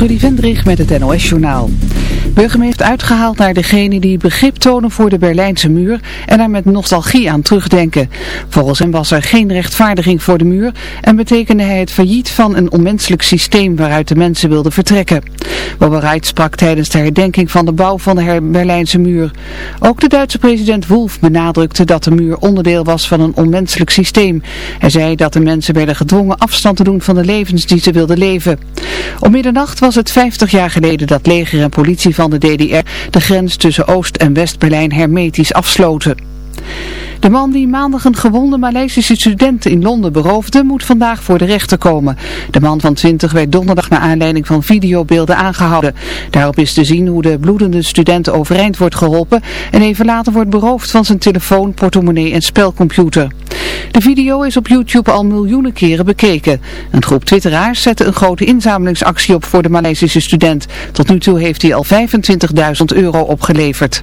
Trudy Vendrig met het NOS-journaal. Burgum heeft uitgehaald naar degene die begrip tonen voor de Berlijnse muur en daar met nostalgie aan terugdenken. Volgens hem was er geen rechtvaardiging voor de muur en betekende hij het failliet van een onmenselijk systeem waaruit de mensen wilden vertrekken. Wright sprak tijdens de herdenking van de bouw van de Berlijnse muur. Ook de Duitse president Wolf benadrukte dat de muur onderdeel was van een onmenselijk systeem. Hij zei dat de mensen werden gedwongen afstand te doen van de levens die ze wilden leven. Om middernacht was het 50 jaar geleden dat leger en politie van de DDR de grens tussen Oost- en West-Berlijn hermetisch afsloten. De man die maandag een gewonde Maleisische student in Londen beroofde, moet vandaag voor de rechter komen. De man van 20 werd donderdag naar aanleiding van videobeelden aangehouden. Daarop is te zien hoe de bloedende student overeind wordt geholpen en even later wordt beroofd van zijn telefoon, portemonnee en spelcomputer. De video is op YouTube al miljoenen keren bekeken. Een groep twitteraars zette een grote inzamelingsactie op voor de Maleisische student. Tot nu toe heeft hij al 25.000 euro opgeleverd.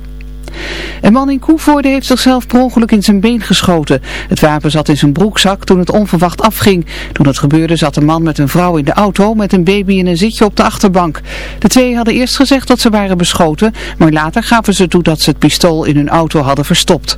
Een man in Koevoorde heeft zichzelf per ongeluk in zijn been geschoten. Het wapen zat in zijn broekzak toen het onverwacht afging. Toen het gebeurde zat een man met een vrouw in de auto met een baby in een zitje op de achterbank. De twee hadden eerst gezegd dat ze waren beschoten, maar later gaven ze toe dat ze het pistool in hun auto hadden verstopt.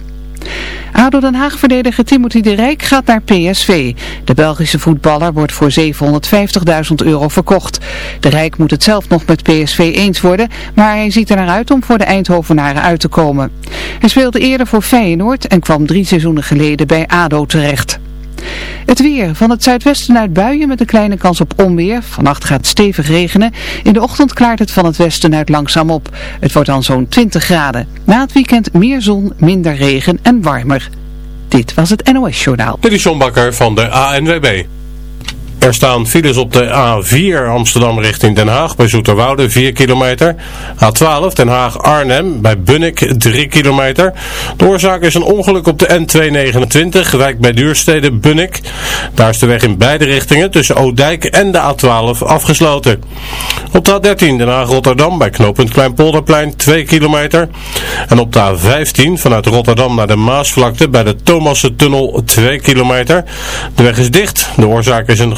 ADO Den Haag-verdediger Timothy de Rijk gaat naar PSV. De Belgische voetballer wordt voor 750.000 euro verkocht. De Rijk moet het zelf nog met PSV eens worden, maar hij ziet er naar uit om voor de Eindhovenaren uit te komen. Hij speelde eerder voor Feyenoord en kwam drie seizoenen geleden bij ADO terecht. Het weer. Van het zuidwesten uit buien met een kleine kans op onweer. Vannacht gaat het stevig regenen. In de ochtend klaart het van het westen uit langzaam op. Het wordt dan zo'n 20 graden. Na het weekend meer zon, minder regen en warmer. Dit was het NOS Journaal. Dit is John Bakker van de ANWB. Er staan files op de A4 Amsterdam richting Den Haag bij Zoeterwoude 4 kilometer. A12 Den Haag-Arnhem bij Bunnik 3 kilometer. De oorzaak is een ongeluk op de N229 Wijk bij Duurstede Bunnik. Daar is de weg in beide richtingen tussen Oudijk en de A12 afgesloten. Op de A13 Den Haag-Rotterdam bij knooppunt Kleinpolderplein 2 kilometer. En op de A15 vanuit Rotterdam naar de Maasvlakte bij de Thomassen-tunnel 2 kilometer. De weg is dicht. De oorzaak is een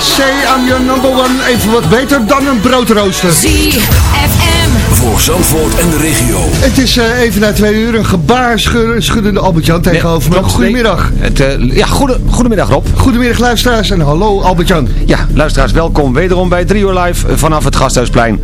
Say I'm Your Number One. Even wat beter dan een broodrooster. ZFM. Voor Zandvoort en de regio. Het is eh, even na twee uur een gebaar schudden- schuddende Albert-Jan tegenover me. Goedemiddag. Het, eh, ja, goede, goedemiddag Rob. Goedemiddag luisteraars en hallo Albert-Jan. Ja, luisteraars, welkom wederom bij 3 uur live vanaf het Gasthuisplein.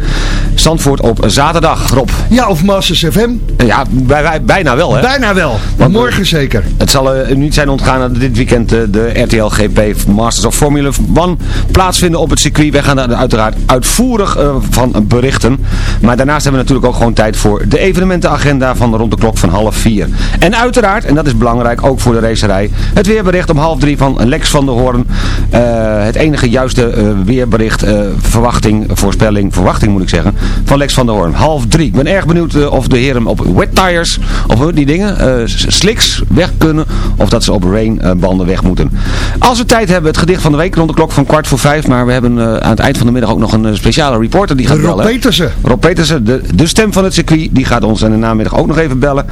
Zandvoort op zaterdag, Rob. Ja, of Masters FM. Eh, Ja, bij, bij- bijna wel hè. Bijna wel, Want, morgen zeker. Het zal eh, u niet zijn ontgaan dat dit weekend eh, de RTL GP Masters of Formula 1 plaatsvinden op het circuit. Wij gaan daar uiteraard uitvoerig eh, van berichten. Maar daarnaast hebben we natuurlijk ook gewoon tijd voor de evenementenagenda van rond de klok van half vier. En uiteraard, en dat is belangrijk ook voor de racerij, het weerbericht om half drie van Lex van der Hoorn. Eh, het enige juiste eh, weerbericht, eh, verwachting, voorspelling, verwachting moet ik zeggen, van Lex van der Hoorn. Half drie. Ik ben erg benieuwd of de heren op wet tires, of die dingen, slicks weg kunnen, of dat ze op rainbanden weg moeten. Als we tijd hebben, het gedicht van de week rond de klok van kwart voor vijf, maar we hebben aan het eind van de middag ook nog een speciale reporter die gaat Rob bellen. Petersen. Rob Petersen, de, de stem van het circuit, die gaat ons in de namiddag ook nog even bellen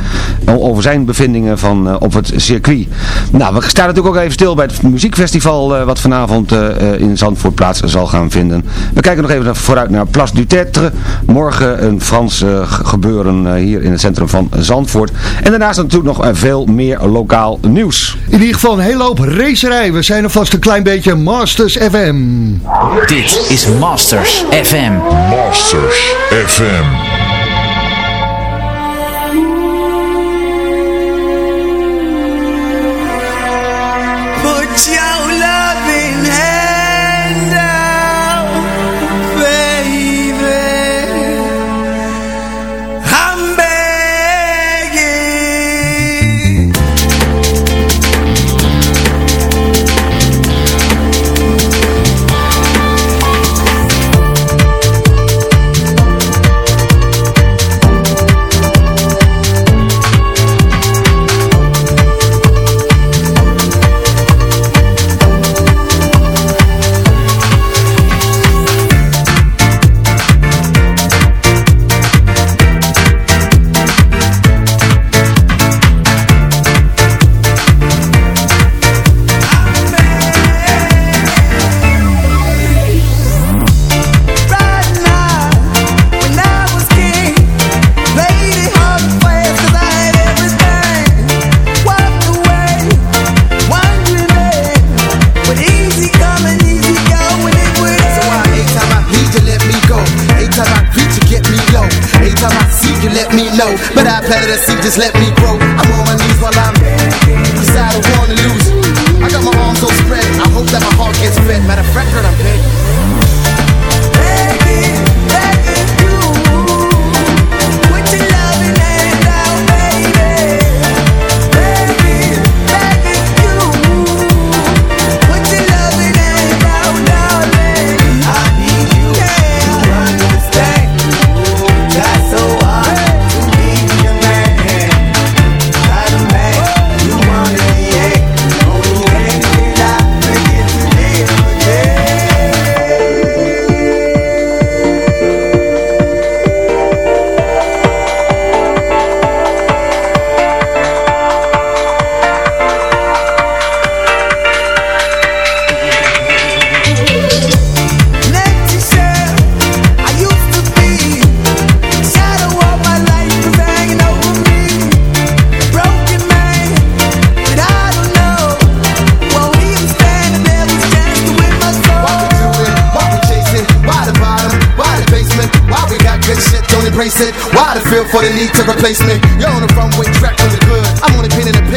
o- over zijn bevindingen van, eh, op het circuit. Nou, we staan natuurlijk ook even stil bij het muziekfestival eh, wat vanavond eh, eh, in Zandvoort plaats zal gaan vinden. We kijken nog even naar- vooruit naar Place du Tertre. Morgen een Frans eh, ge- gebeuren eh, hier in het centrum van Zandvoort. En daarnaast natuurlijk nog eh, veel meer lokaal nieuws. In ieder geval een hele hoop racerij. We zijn alvast een klein beetje Masters FM. Dit is Masters FM. Masters FM. FM. Feel for the need to replace me? You're on the runway track on the good. I'm only painting a picture, telling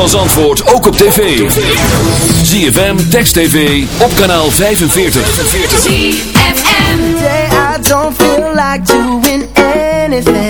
van Zandvoort ook op tv. ZFM, Text TV, op kanaal 45. ZFM. Today I don't feel like doing anything.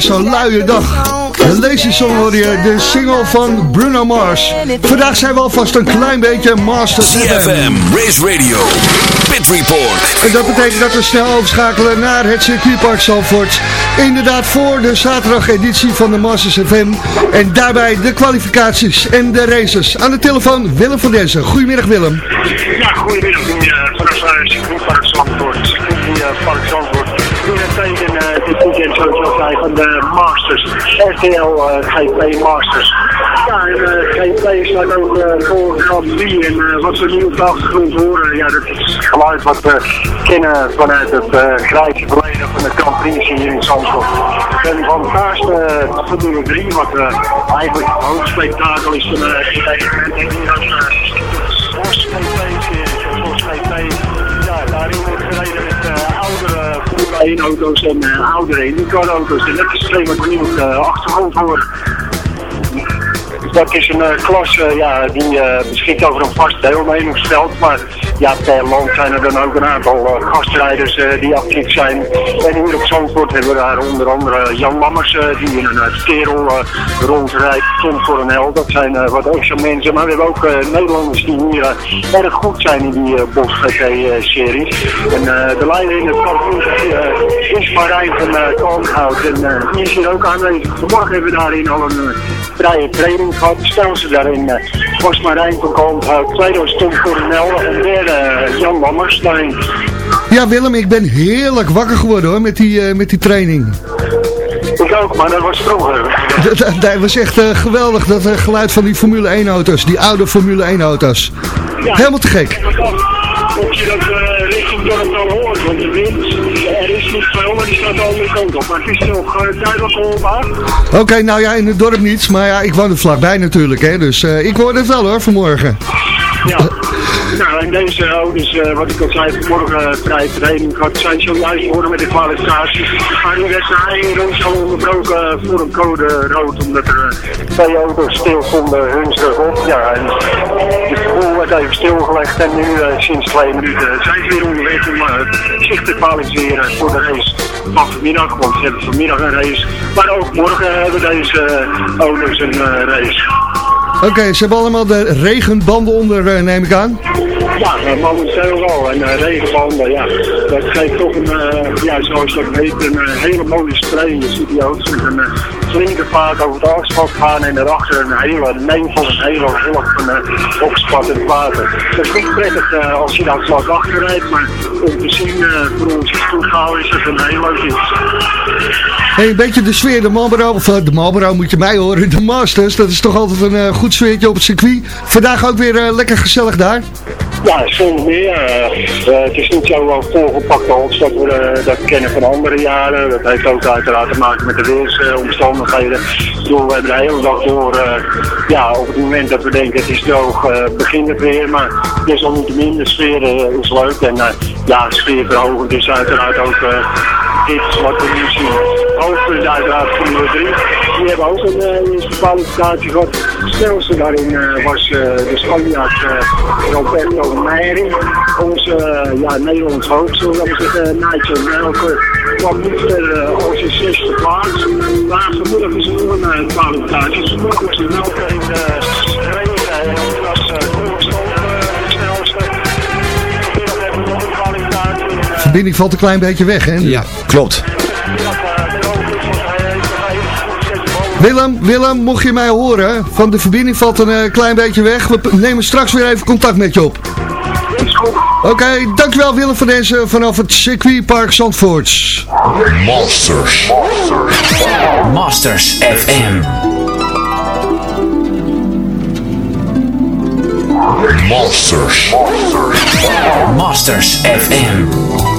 zo'n luie dag. De Lazy Song hoor je, de single van Bruno Mars. Vandaag zijn we alvast een klein beetje Masters CFM, Race Radio, Pit Report. En dat betekent dat we snel overschakelen naar het circuitpark Zandvoort. Inderdaad voor de zaterdageditie van de Masters FM. En daarbij de kwalificaties en de races. Aan de telefoon Willem van Denzen. Goedemiddag Willem. Ja, goedemiddag. Vanaf circuitpark Zandvoort. Circuitpark Zandvoort. De Masters. RTL uh, GP Masters. Ja, en uh, GP staat ook voor Grand Prix. En wat we nu op de achtergrond horen, ja, dat is het geluid wat we kennen vanuit het grijze verleden van de Grand Prix hier in Zandvoort. En van naast uh, Formule 3, wat eigenlijk het hoofdspektakel is van uh, evenement. En als F1-auto's en eh, oude 1 auto's En dat is alleen maar benieuwd eh, achtergrond voor. Dat is een uh, klas uh, ja, die uh, beschikt over een vast deelnemersveld. Maar ja, per land zijn er dan ook een aantal gastrijders die actief zijn. En hier op Zandvoort hebben we daar onder andere Jan Lammers die in een sterel rondrijdt. Tom Coronel, dat zijn wat extra mensen. Maar we hebben ook Nederlanders die hier erg goed zijn in die Bos GT-series. En de leider in het kampioenschap is Marijn van Kalmhout. En die is hier ook aanwezig. Vanmorgen hebben we daarin al een vrije training. Stel ze daarin uh, was Marijn van Kalmhout, tweede was Tom Coronel en derde uh, Jan Lammers daarin. Ja Willem, ik ben heerlijk wakker geworden hoor met die, uh, met die training. Ik ook, maar dat was vroeger. Dat, dat, dat was echt uh, geweldig, dat uh, geluid van die Formule 1 auto's, die oude Formule 1 auto's. Ja, Helemaal te gek. of je dat eh, richting dorp dan hoort. Want de wind, er is niet veel, maar die staat de andere kant op. Maar het is nog uh, duidelijk hoorbaar. Oké, nou ja, in het dorp niet, maar ja, ik woon er vlakbij natuurlijk, hè. Dus eh, ik hoor het wel hoor, vanmorgen. Ja. Nou, deze auto's, eh, wat ik al zei, vanmorgen uh, vrije training gehad, zijn zojuist geworden met de kwalificatie. Maar de wedstrijd één rond al onderbroken voor een code rood, omdat er eh, twee auto's stil stonden hunstig op. Ja, en de boel werd even stilgelegd en nu eh, sinds twee minuten zijn ze weer onderweg om eh, zich te kwalificeren voor de race van vanmiddag. Want ze hebben vanmiddag een race, maar ook morgen hebben deze eh, auto's een eh, race. Oké, ze hebben allemaal de regenbanden onder, eh, neem ik aan. Ja, eh, momenteel wel. En uh, regenbanden, ja, dat geeft toch een, ja, zoals dat heet, een hele mooie spray. Je ziet die auto's met een flinke vaart over het asfalt gaan en daarachter een hele nevel, een hele golf van opspattend water. Dat is niet prettig als je daar vlak achter rijdt, maar om te zien voor ons toeschouwer is het een heel leuk iets. Hey, een beetje de sfeer, de Marlboro, of de Marlboro moet je mij horen, de Masters, dat is toch altijd een goed sfeertje op het circuit. Vandaag ook weer lekker gezellig daar. Ja, zonder meer. Het is niet zo wel volgepakt als dat we dat kennen van andere jaren. Dat heeft ook uiteraard te maken met de weersomstandigheden. Uh, we hebben de hele dag door, ja, op het moment dat we denken het is droog, begint het weer. Maar desalniettemin, de sfeer is leuk. En ja, sfeerverhogend is uiteraard ook dit wat we nu zien. Hoogpunt uiteraard Formule 3. Die hebben ook een eerste kwalificatie gehad. De snelste daarin was de Spanjaard Roberto Meijering, onze ja, Nederlands hoofd, zullen we zeggen, Nigel Melker, kwam niet verder als een zesde plaats. Maar vanmiddag is er nog een kwalificatie. Dus vanmorgen was de Melker in de regen verbinding valt een klein beetje weg, hè? Ja, klopt. Willem, Willem, mocht je mij horen, van de verbinding valt een uh, klein beetje weg. We nemen straks weer even contact met je op. Oké, okay, dankjewel Willem van deze vanaf het circuitpark Zandvoorts. Masters. Masters FM. Masters. Masters FM.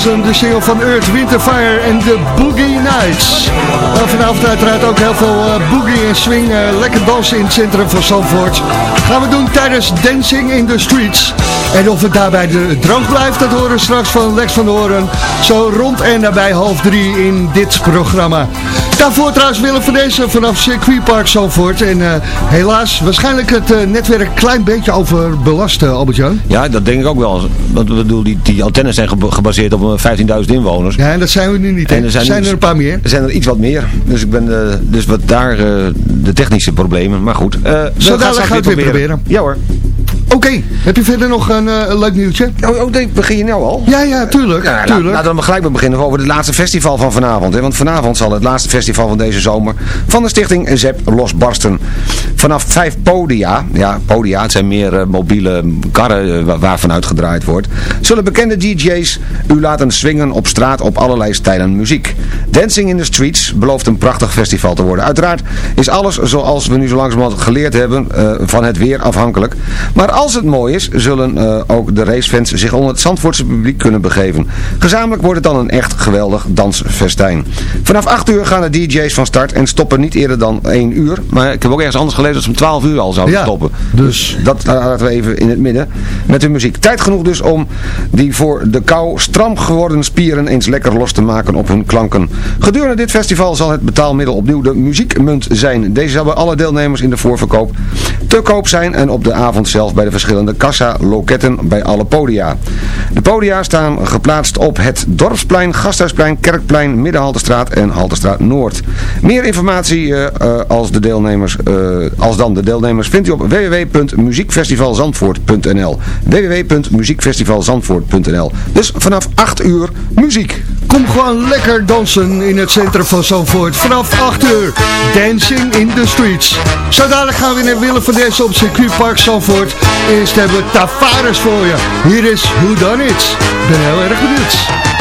De single van Earth, Winter Fire en de Boogie Nights. Vanavond uiteraard ook heel veel eh, boogie en swing, eh, lekker dansen in het centrum van Zandvoort. Gaan we doen tijdens Dancing in the Streets. En of het daarbij de droog blijft, dat horen we straks van Lex van Horen. Zo rond en nabij half drie in dit programma. Daarvoor trouwens Willem van deze vanaf circuitpark Zandvoort. En eh, helaas waarschijnlijk het eh, netwerk een klein beetje overbelast, uh, Albert-Jan. Ja, dat denk ik ook wel. Want bedoel, die, die antennes zijn geba- gebaseerd op eh, 15.000 inwoners. Ja, en dat zijn we nu niet. En er zijn, zijn nu- er een paar meer. Er zijn er iets wat meer. Dus ik ben dus wat daar de technische problemen. Maar goed. we Zo dadelijk straks gaan we het weer proberen. Ja hoor. Oké, heb je verder nog een, een leuk nieuwtje? Oh, oh nee, begin je nou al? Ja, ja, tuurlijk. Laten we gelijk maar beginnen over het laatste festival van vanavond. Hè? Want vanavond zal het laatste festival van deze zomer van de stichting ZEP losbarsten. Vanaf vijf podia, ja podia, zijn meer eh, mobiele karren eh, wa- waarvan uitgedraaid wordt, zullen bekende DJ's u laten swingen op straat op allerlei stijlen muziek. Dancing in the Streets belooft een prachtig festival te worden. Uiteraard is alles zoals we nu zo langzamerhand geleerd hebben eh, van het weer afhankelijk. Maar als het mooi is, zullen ook de racefans zich onder het Zandvoortse publiek kunnen begeven. Gezamenlijk wordt het dan een echt geweldig dansfestijn. Vanaf 8 uur gaan de DJ's van start en stoppen niet eerder dan 1 uur. Maar ik heb ook ergens anders gelezen dat ze om 12 uur al zouden Ja, stoppen. dus. Dat eh, laten we even in het midden met hun muziek. Tijd genoeg dus om die voor de kou stram geworden spieren eens lekker los te maken op hun klanken. Gedurende dit festival zal het betaalmiddel opnieuw de muziekmunt zijn. Deze zal bij alle deelnemers in de voorverkoop te koop zijn en op de avond zelf bij de verschillende kassa-loketten bij alle podia. De podia staan geplaatst op het Dorpsplein, Gasthuisplein, Kerkplein, Middenhaltestraat en Haltestraat Noord. Meer informatie eh, eh, als, de deelnemers, eh, als dan de deelnemers vindt u op www.muziekfestivalzandvoort.nl www.muziekfestivalzandvoort.nl Dus vanaf 8 uur muziek. Kom gewoon lekker dansen in het centrum van Zandvoort. Vanaf 8 uur. Dancing in the streets. Zo dadelijk gaan we naar Willem van Dessen op circuitpark Zandvoort. Eerst hebben we Tavares voor je. Hier is Who Done ben heel erg benieuwd.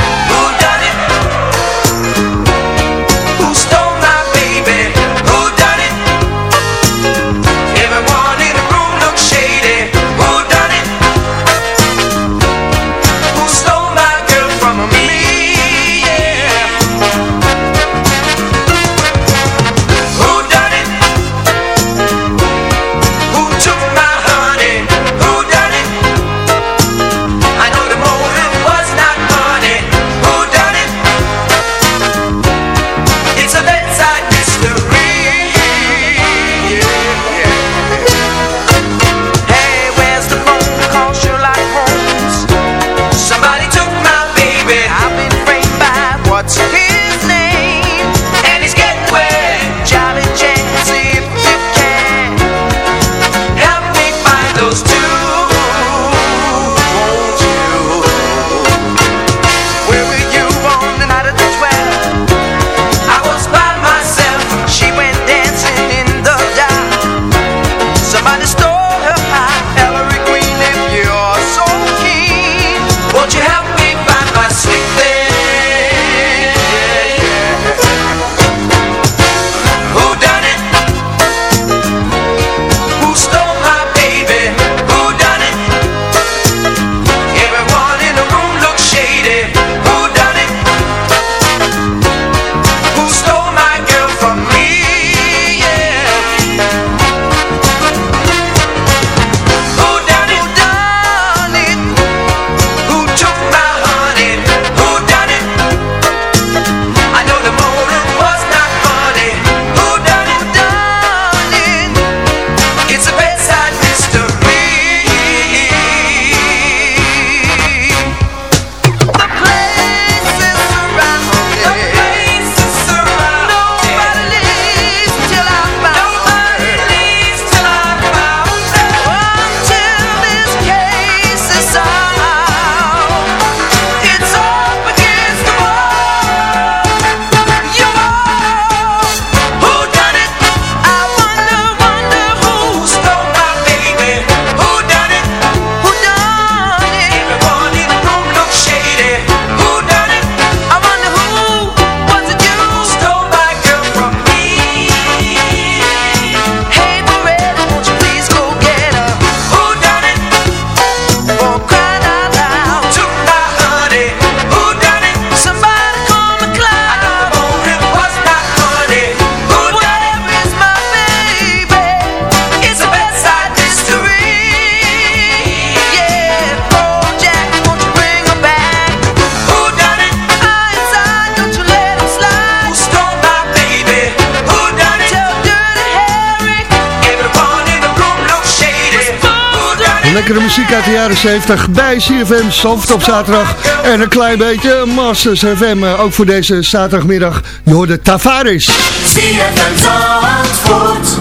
Uit de jaren 70 bij CFM Soft op zaterdag. En een klein beetje Masters FM, eh, ook voor deze zaterdagmiddag. Je hoorde Tavares. CFM Zandvoort,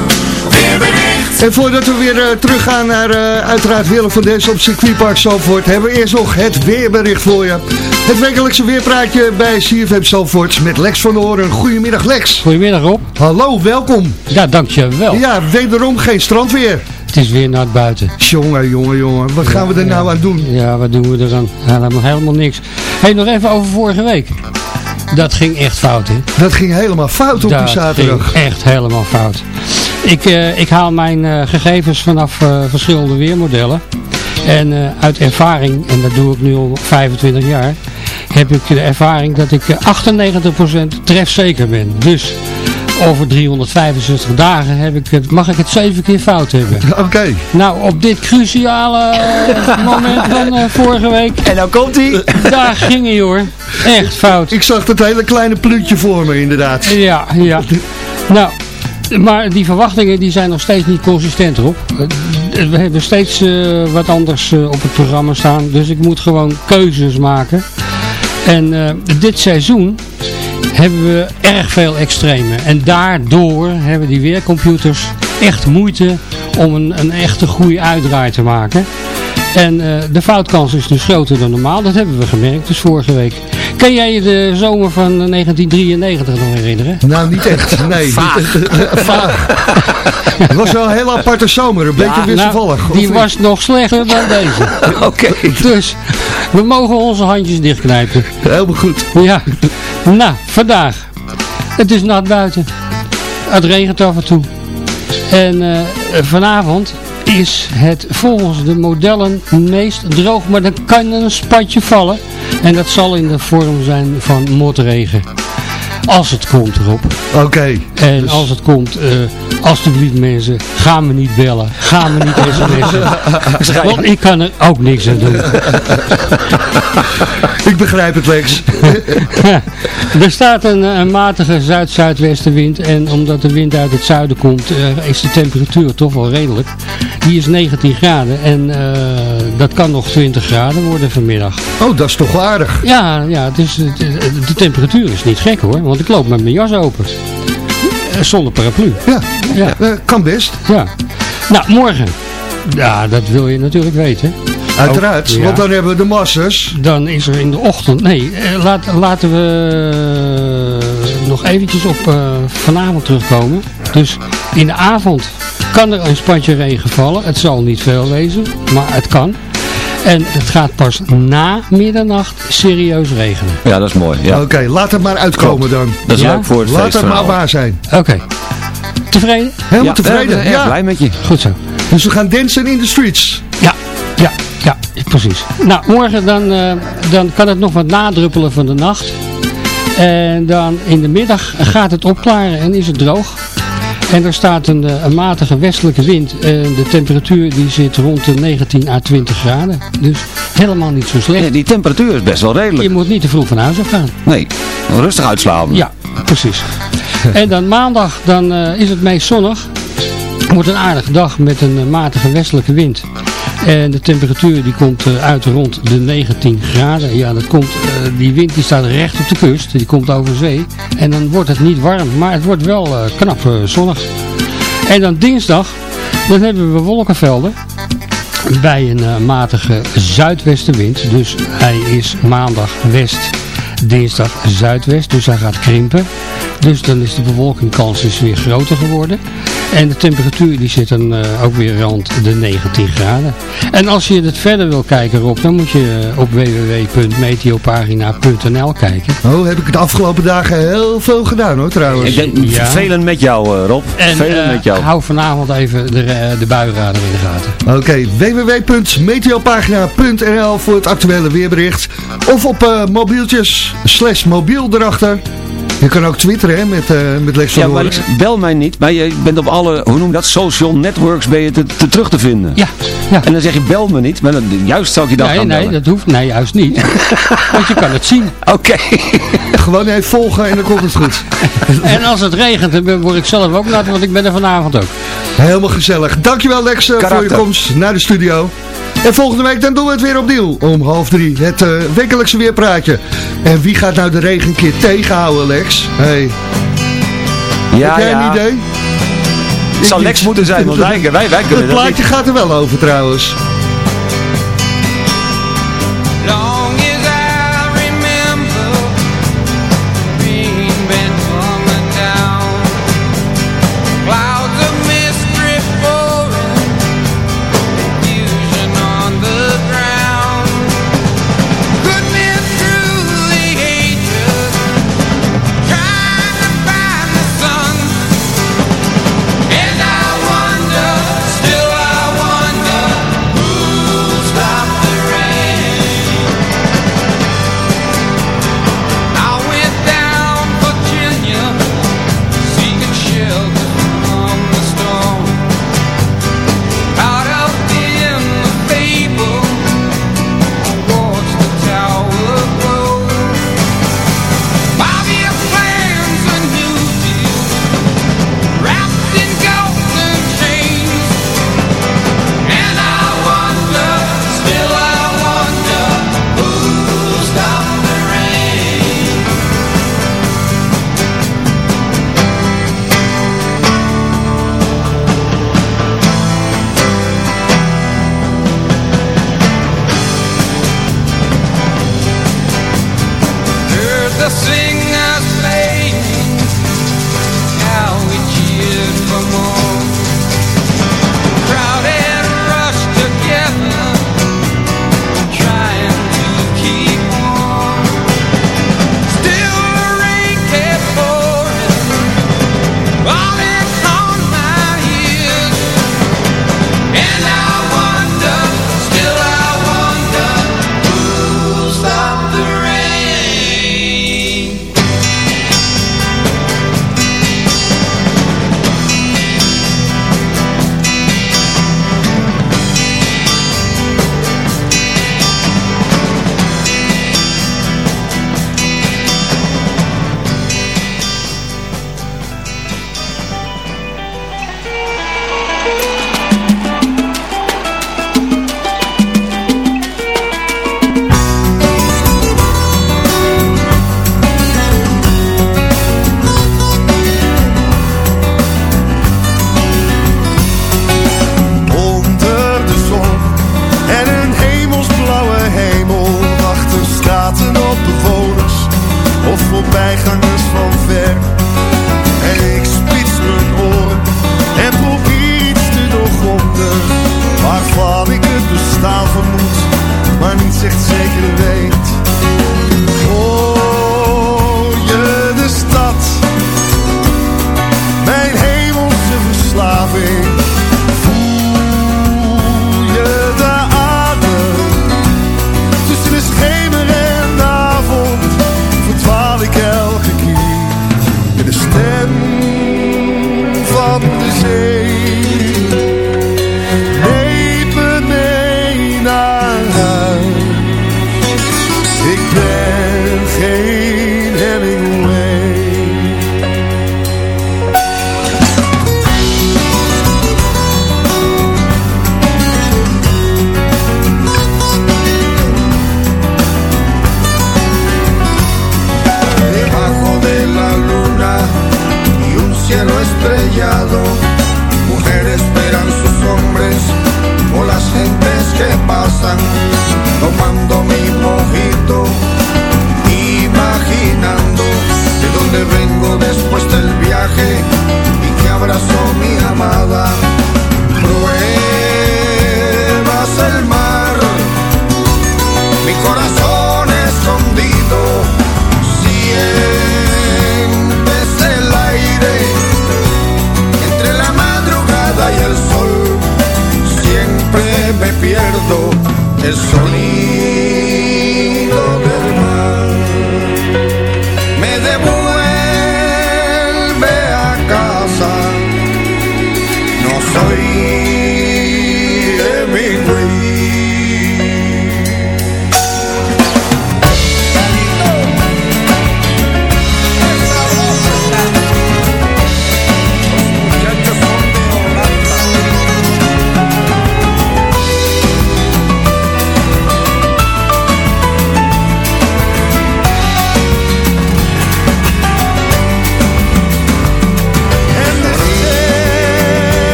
weerbericht. En voordat we weer eh, teruggaan naar eh, uiteraard Willem van Des op circuitpark Zandvoort, hebben we eerst nog het weerbericht voor je. Het wekelijkse weerpraatje bij CFM Zandvoort met Lex van der Hoorn. Goedemiddag Lex. Goedemiddag Rob. Hallo, welkom. Ja, dankjewel. Ja, wederom geen strandweer. Het is weer naar het buiten. Jongen, jongen, jongen. Wat gaan we er nou aan doen? Ja, wat doen we eraan? Helemaal, helemaal niks. hey, nog even over vorige week. Dat ging echt fout, hè? Dat ging helemaal fout op dat die zaterdag. ging echt helemaal fout. Ik, eh, ik haal mijn eh, gegevens vanaf eh, verschillende weermodellen. En uit ervaring, en dat doe ik nu al 25 jaar, heb ik de ervaring dat ik eh, 98% trefzeker ben. Dus over 365 dagen heb ik het, mag ik het 7 keer fout hebben. Oké. Nou, op dit cruciale eh, moment van eh, vorige week. En nou komt hij. Daar ging hij hoor. Echt fout. Ik zag dat hele kleine pluutje voor me inderdaad. Ja, ja. Nou, maar die verwachtingen die zijn nog steeds niet consistent erop. We hebben steeds eh, wat anders eh, op het programma staan. Dus ik moet gewoon keuzes maken. En eh, dit seizoen hebben we erg veel extreme. En daardoor hebben die weercomputers echt moeite om een, een echte goede uitdraai te maken. En eh, de foutkans is dus groter dan normaal. Dat hebben we gemerkt dus vorige week. Kan jij je de zomer van 1993 nog herinneren? Nou, niet echt. Nee. Vaag. Vaag. Het was wel een heel aparte zomer. Een beetje Ja, wisselvallig. nou, of die was nog slechter dan deze. Oké. Dus we mogen onze handjes dichtknijpen. Helemaal goed. Ja. Nou, vandaag. Het is nat buiten. Het regent af en toe. En eh, vanavond is het volgens de modellen meest droog. Maar dan kan er een spatje vallen. En dat zal in de vorm zijn van motregen. Als het komt erop. Oké. En Dus- als het komt, eh alsjeblieft mensen, ga me niet bellen. Ga me niet sms'en. Want ik kan er ook niks aan doen. Ik begrijp het, Lex. er staat een, eh, een matige zuid-zuidwestenwind en omdat de wind uit het zuiden komt eh, is de temperatuur toch wel redelijk. Die is 19 graden en eh, dat kan nog 20 graden worden vanmiddag. Oh, dat is toch wel aardig. Ja, ja het is, de temperatuur is niet gek hoor, want ik loop met mijn jas open. Eh, Zonder paraplu. Ja, Ja. eh, kan best. Ja. Nou, morgen. Ja, dat wil je natuurlijk weten. Uiteraard, want dan hebben we de Masters. Dan is er in de ochtend... Nee, eh, laat, laten we nog eventjes op vanavond terugkomen. Dus in de avond kan er een spatje regen vallen. Het zal niet veel wezen, maar het kan. En het gaat pas na middernacht serieus regenen. Ja, dat is mooi. Ja. Oké, laat het maar uitkomen dan. Dat is Ja? leuk voor het Laat feest het maar waar zijn. Oké. Tevreden? Helemaal Ja, tevreden. ik ben erg Ja. blij met je. Goed zo. Dus we gaan dansen in de streets. Ja, ja, ja, precies. Nou, morgen dan, eh, dan kan het nog wat nadruppelen van de nacht. En dan in de middag gaat het opklaren en is het droog. En er staat een, eh, een matige westelijke wind. En de temperatuur die zit rond de 19 à 20 graden. Dus helemaal niet zo slecht. Ja, die temperatuur is best wel Je redelijk. moet niet te vroeg van huis afgaan. Nee, rustig uitslapen. Ja, precies. En dan maandag dan eh, is het meest zonnig. Wordt een aardige dag met een eh, matige westelijke wind. En de temperatuur die komt eh, uit rond de 19 graden. Ja, dat komt, eh, die wind die staat recht op de kust. Die komt over zee. En dan wordt het niet warm, maar het wordt wel eh, knap zonnig. En dan dinsdag, dan hebben we wolkenvelden. Bij een matige zuidwestenwind. Dus hij is maandag west, dinsdag zuidwest. Dus hij gaat krimpen. Dus dan is de bewolkingkans dus weer groter geworden. En de temperatuur die zit dan eh, ook weer rond de 19 graden. En als je het verder wil kijken Rob, dan moet je eh, op www.meteopagina.nl kijken. Oh, heb ik het de afgelopen dagen heel veel gedaan hoor trouwens. Ik denk, Ja. vervelend met jou, eh, Rob. En Vervelend met jou. hou vanavond even de, de buienradar in de gaten. Oké, www.meteopagina.nl voor het actuele weerbericht. Of op eh, mobieltjes, slash mobiel erachter. Je kan ook twitteren hè, met, eh met Lex van Ja, maar bel mij niet, maar je bent op alle, hoe noem je dat, social networks ben je te, te terug te vinden. Ja, ja. En dan zeg je bel me niet, maar dan, juist zou ik je dan Nee, gaan nee, bellen. dat hoeft. Nee, juist niet. Want je kan het zien. Oké. Gewoon even volgen en dan komt het goed. En als het regent, dan word ik zelf ook nat, want ik ben er vanavond ook. Helemaal gezellig. Dankjewel Lex eh, voor je komst naar de studio. En volgende week dan doen we het weer opnieuw. Om half drie. Het uh, weerpraatje. En wie gaat nou de regen keer tegenhouden, Lex? Hey. Ja, Heb jij ja. een idee? Het zal Lex moeten zijn, want wij, wij, kunnen Het plaatje gaat er wel over trouwens.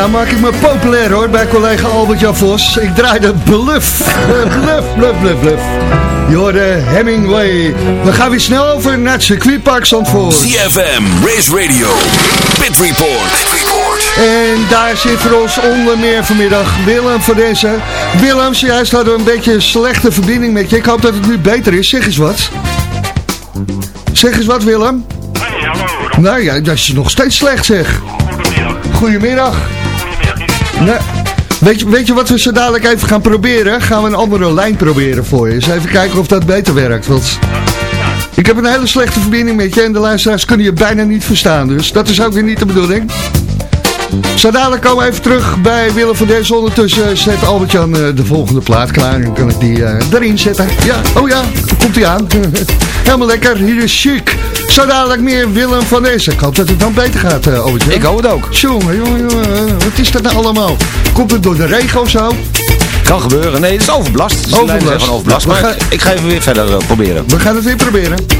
Nou maak ik me populair hoor bij collega Albert-Jan Vos. Ik draai de bluff. Eh, bluff, bluff, bluff, bluff. Je hoorde Hemingway. We gaan weer snel over naar het circuitpark Zandvoort. CFM, Race Radio, Pit Report. En daar zit voor ons onder meer vanmiddag Willem van deze. Willem, zojuist hadden we een beetje een slechte verbinding met je. Ik hoop dat het nu beter is. Zeg eens wat. Zeg eens wat, Willem. Hey, hallo. Nou ja, dat is nog steeds slecht zeg. Goedemiddag. Nee. Weet weet je wat we zo dadelijk even gaan proberen? Gaan we een andere lijn proberen voor je. Dus even kijken of dat beter werkt. Want ik heb een hele slechte verbinding met je en de luisteraars kunnen je bijna niet verstaan. Dus dat is ook weer niet de bedoeling. Zo dadelijk komen we even terug bij Willem van deze. Ondertussen zet Albert-Jan eh, de volgende plaat klaar. Dan kan ik die eh, erin zetten. Ja, oh ja, komt hij aan. Helemaal lekker, hier is chic. Zo dadelijk meer Willem van deze. Ik hoop dat het dan beter gaat, uh. Ik hoop het ook. Jongen, jongen, jongen. Wat is dat nou allemaal? Komt het door de regen of zo? Kan gebeuren. Nee, het is overbelast. Het is Overbelast. Maar ik ga even weer verder eh, proberen. We gaan het weer proberen.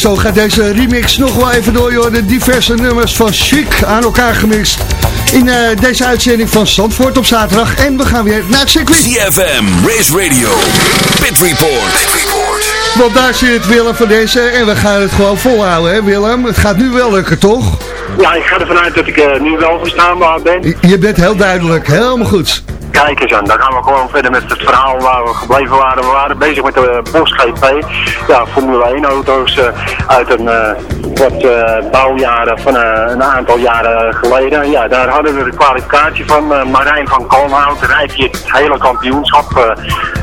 Zo gaat deze remix nog wel even door, joh. De diverse nummers van Chic aan elkaar gemixt. In eh, deze uitzending van Zandvoort op zaterdag. En we gaan weer naar het circuit. CFM, Race Radio, Pit Report. Want daar zit Willem van deze. En we gaan het gewoon volhouden, hè Willem? Het gaat nu wel lukken, toch? Ja, ik ga ervan uit dat ik eh, nu wel verstaanbaar ben. Je- Je bent heel duidelijk. Helemaal goed. Kijk eens aan, dan gaan we gewoon verder met het verhaal waar we gebleven waren. We waren bezig met de Bosch GP. Ja, Formule 1 auto's eh, uit een eh, wat eh, bouwjaren van eh, een aantal jaren geleden. Ja, daar hadden we de kwalificatie van. eh, Marijn van Kalmhout rijdt hier het hele kampioenschap.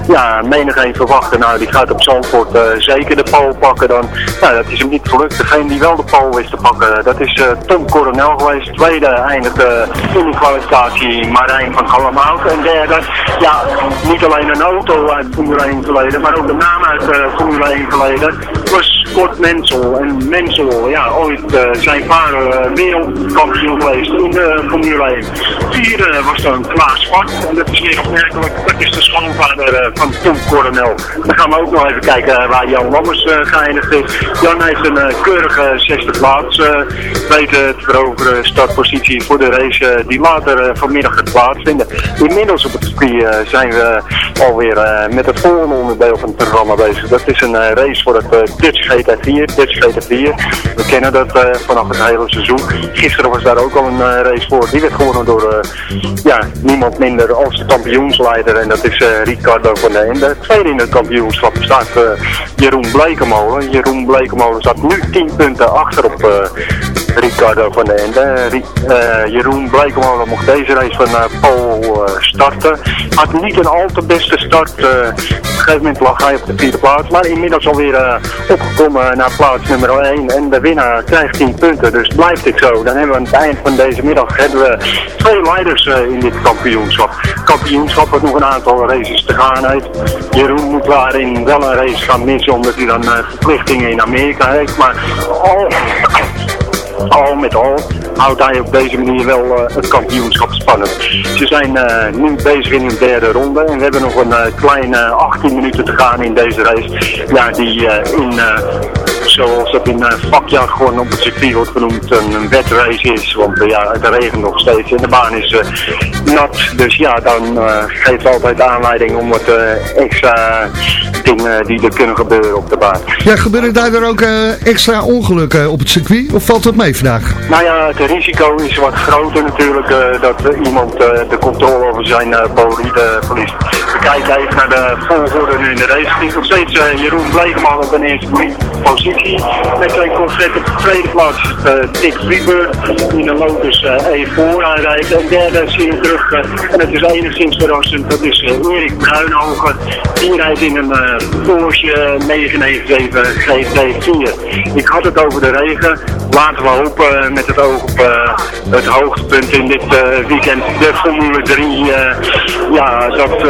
Eh, ja, menig een verwachten, nou die gaat op Zandvoort eh, zeker de pole pakken dan. Nou, dat is hem niet gelukt. Degene die wel de pole wist te pakken, dat is eh, Tom Coronel geweest. Tweede eindigde in de kwalificatie Marijn van Kalmhout. En derde, ja, niet alleen een auto uit Formule 1 verleden, maar ook de naam uit eh, Formule 1 verleden. Was Scott Mensel. En Mensel, ja, ooit eh, zijn vader eh, wereldkampioen geweest in de Formule 1. Vierde was dan Klaas Vak. En dat is weer opmerkelijk, dat is de schoonvader eh, van Tom Coronel. Dan gaan we ook nog even kijken waar Jan Lammers eh, geëindigd is. Jan heeft een eh, keurige zesde plaats eh, weten te veroveren startpositie voor de race die later vanmiddag gaat plaatsvinden. Inmiddels op het circuit zijn we alweer met het volgende onderdeel van het programma bezig. Dat is een race voor het Dutch GT4. Dutch GT4. We kennen dat vanaf het hele seizoen. Gisteren was daar ook al een race voor. Die werd gewonnen door ja, niemand minder als de kampioensleider. En dat is Ricardo der Ende. Tweede in het kampioenschap staat eh, Jeroen Blekemolen. Jeroen Blekemolen staat nu 10 punten achter op eh, Ricardo van der Ende. Eh, eh, Jeroen Blekemolen mocht deze race van uh, Paul eh, starten. Had niet een al te beste start. eh, op een gegeven moment lag hij op de vierde plaats. Maar inmiddels alweer eh, opgekomen naar plaats nummer 1. En de winnaar krijgt 10 punten. Dus blijft het zo. Dan hebben we aan het eind van deze middag hebben we twee leiders eh, in dit kampioenschap. Kampioenschap wat nog een aantal races te gaan heeft. Jeroen moet daarin wel een race gaan missen. Omdat hij dan eh, verplichtingen in Amerika heeft. Maar al met al houdt hij op deze manier wel eh, het kampioenschap spannend. Ze zijn eh, nu bezig in hun derde ronde en we hebben nog een eh, kleine 18 minuten te gaan in deze race. Ja, die in, zoals dat in uh, vakjargon op het circuit wordt genoemd, een, wetrace is. Want eh, ja, het regent nog steeds en de baan is eh, nat. Dus ja, dan eh, geeft het altijd aanleiding om wat eh, extra dingen die er kunnen gebeuren op de baan. Ja, gebeuren daar ook eh, extra ongelukken op het circuit? Of valt dat mee vandaag? Nou ja, het risico is wat groter natuurlijk eh, dat eh, iemand eh, de controle over zijn uh, bolide verliest. We kijken even naar de volgorde nu in de race. Het is nog steeds eh, Jeroen Blekeman op een eerste positie. Met zijn concert op de tweede plaats eh, Dick Freebird in een Lotus eh, E4 aanrijdt. En derde zie je terug, eh, en het is enigszins verrassend, dat is Erik Bruinhogen. Die rijdt in een Porsche 997 GT4. Ik had het over de regen. Laten we hopen met het oog op het hoogtepunt in dit weekend, de Formule 3. eh, ja, dat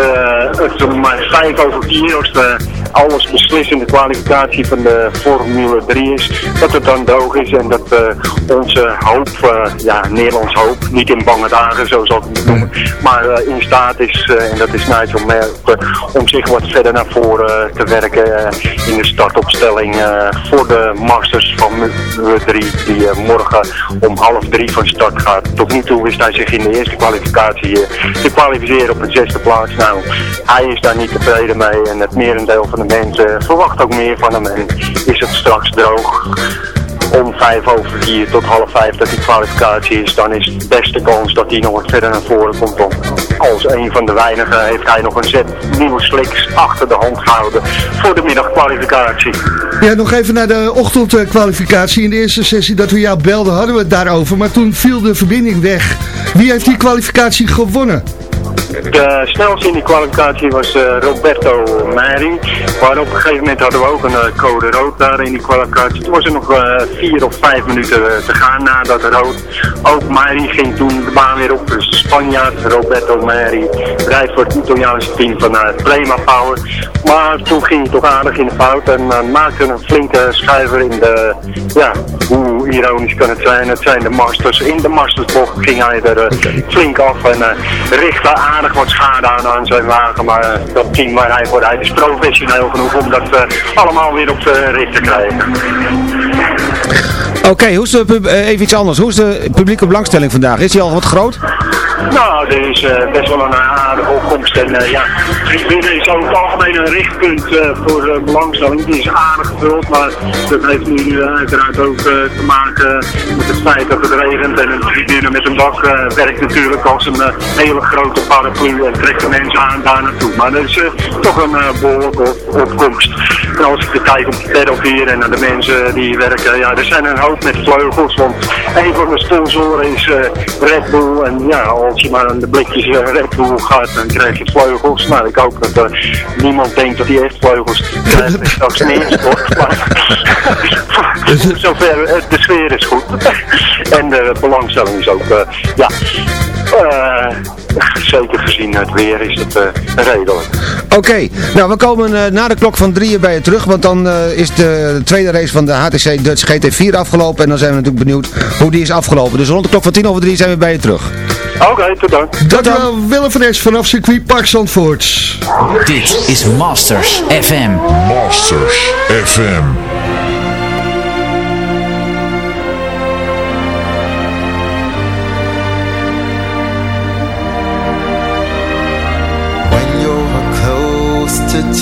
het om maar 5 over 4 als de alles beslissende kwalificatie van de Formule 3 is. Dat het dan droog is en dat eh, onze hoop, eh, ja, Nederlands hoop, niet in bange dagen, zo zal ik het noemen, maar eh, in staat is, en dat is Nigel Merkel, om zich wat verder naar voren te werken in de startopstelling voor de Masters van Formule 3, die morgen om half drie van start gaat. Tot nu toe wist hij zich in de eerste kwalificatie te kwalificeren op een zesde plaats. Nou, hij is daar niet tevreden mee en het merendeel van de mensen verwacht ook meer van hem en is het straks droog om vijf over vier tot half vijf dat die kwalificatie is, dan is de beste kans dat hij nog wat verder naar voren komt. Als een van de weinigen heeft hij nog een set nieuwe slicks achter de hand gehouden voor de middagkwalificatie. Ja, nog even naar de ochtendkwalificatie. In de eerste sessie dat we jou belden hadden we het daarover, maar toen viel de verbinding weg. Wie heeft die kwalificatie gewonnen? De snelste in die kwalificatie was eh, Roberto Mari. Maar op een gegeven moment hadden we ook een eh, code rood daar in die kwalificatie. Toen was er nog eh, vier of vijf minuten te gaan na dat rood. Ook Mari ging toen de baan weer op. Dus Spanjaard Roberto Mari rijdt voor het Italiaanse team van Prema Power. Maar toen ging hij toch aardig in de fout en maakte een flinke schuiver in de, ja, hoe ironisch kan het zijn, het zijn de Masters. In de Mastersbocht ging hij er flink af en richtte aardig aardig wat schade aan aan zijn wagen. Maar eh, dat team waar hij voor rijdt is professioneel genoeg om dat eh, allemaal weer op de rit te krijgen. Oké, hoe is de eh, even iets anders. Hoe is de publieke belangstelling vandaag? Is die al wat groot? Nou, er is best wel een aardige opkomst. En eh, ja, binnen is over het algemeen een richtpunt eh, voor eh, belangstelling. Die is aardig gevuld, maar dat heeft nu eh, uiteraard ook te maken met het feit dat het regent. En een tribune met een dak werkt natuurlijk als een hele grote paraplu en trekt de mensen aan daar naartoe. Maar er is toch een eh, behoorlijke op- opkomst. En als ik kijk op de hier en naar de mensen die werken, ja, er zijn een hoop met vleugels. Want een van de sponsoren is Red Bull. En ja, als je maar aan de blikjes Red Bull gaat, dan krijg je vleugels. Nou, ik hoop dat eh, niemand denkt dat hij echt vleugels krijgt en straks neerstort. Maar voor zover eh, de sfeer is goed. en de belangstelling is ook, eh, ja, eh, zeker gezien het weer is het eh, redelijk. Oké, nou we komen eh, na de klok van drieën bij je terug, want dan eh, is de tweede race van de HTC Dutch GT4 afgelopen en dan zijn we natuurlijk benieuwd hoe die is afgelopen. Dus rond de klok van tien over drie zijn we bij je terug. Oké, tot dan. Dankjewel Willem van Es vanaf circuit Park Zandvoort. Dit is Masters FM. Masters FM.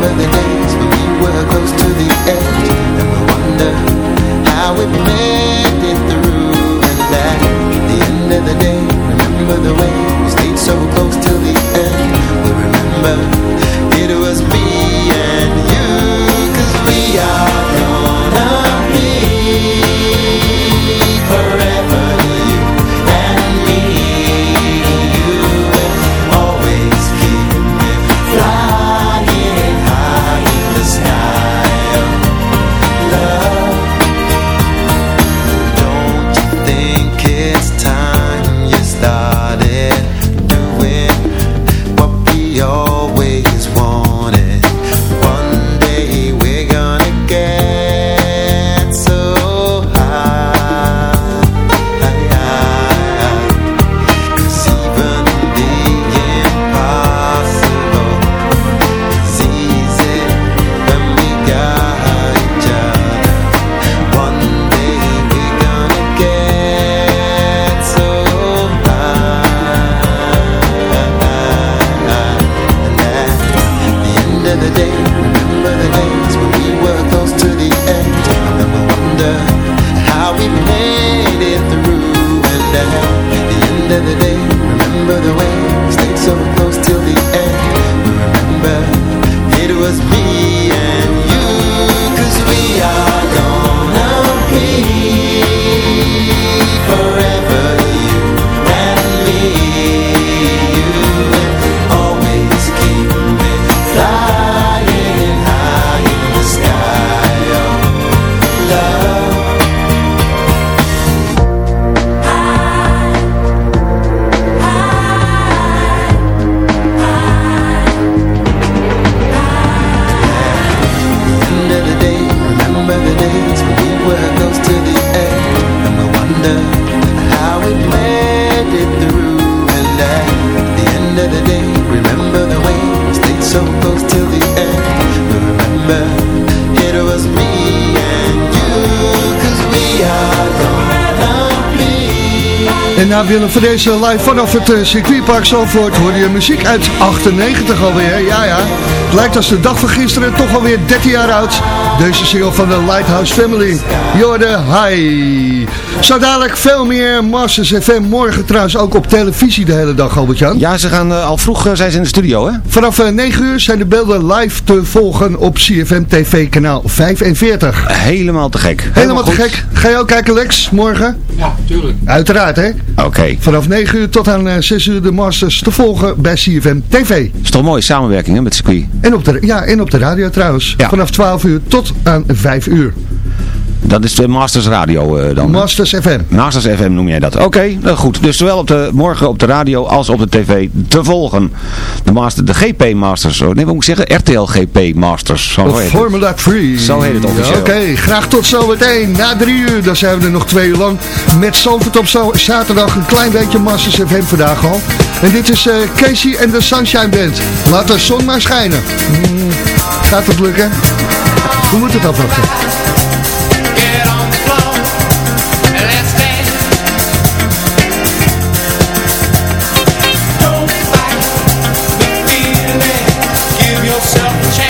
Remember the days when we were close to the edge And we wonder how we made it through. And at the end of the day Remember the way we stayed so close till the end. We remember it was Willem van deze live vanaf het eh, circuitpark Zandvoort hoorde je muziek uit 98 alweer. Ja, ja. Het lijkt als de dag van gisteren, toch alweer 13 jaar oud. Deze single van de Lighthouse Family. Jorde Hi. Zo dadelijk veel meer Masters FM. Morgen trouwens ook op televisie de hele dag, Albert-Jan. Ja, ze gaan eh, al vroeg eh, zijn ze in de studio, hè? Vanaf eh, 9 uur zijn de beelden live te volgen op CFM TV kanaal 45. Helemaal te gek. Helemaal te goed. gek. Ga je ook kijken, Lex, morgen? Ja, tuurlijk. Uiteraard, hè? Oké. Vanaf 9 uur tot aan eh, 6 uur de Masters te volgen bij CFM TV. Is toch mooie samenwerking, hè, met circuit? En op de, ja, en op de radio trouwens. Ja. Vanaf 12 uur tot aan 5 uur. Dat is de Masters Radio eh, dan. Masters FM. Masters FM noem jij dat. Oké, nou goed. Dus zowel op de, morgen op de radio als op de tv te volgen. De, master, de GP Masters. Nee, wat moet ik zeggen? RTL GP Masters. Zo heet. Formula 3. Zo heet het officieel. Oké, graag tot zometeen. Na drie uur, dan zijn we er nog twee uur lang. Met Zandvoort op zaterdag een klein beetje Masters FM vandaag al. En dit is eh, Casey en de Sunshine Band. Laat de zon maar schijnen. Hmm, gaat het lukken? We moeten het afwachten. Yourself a chance.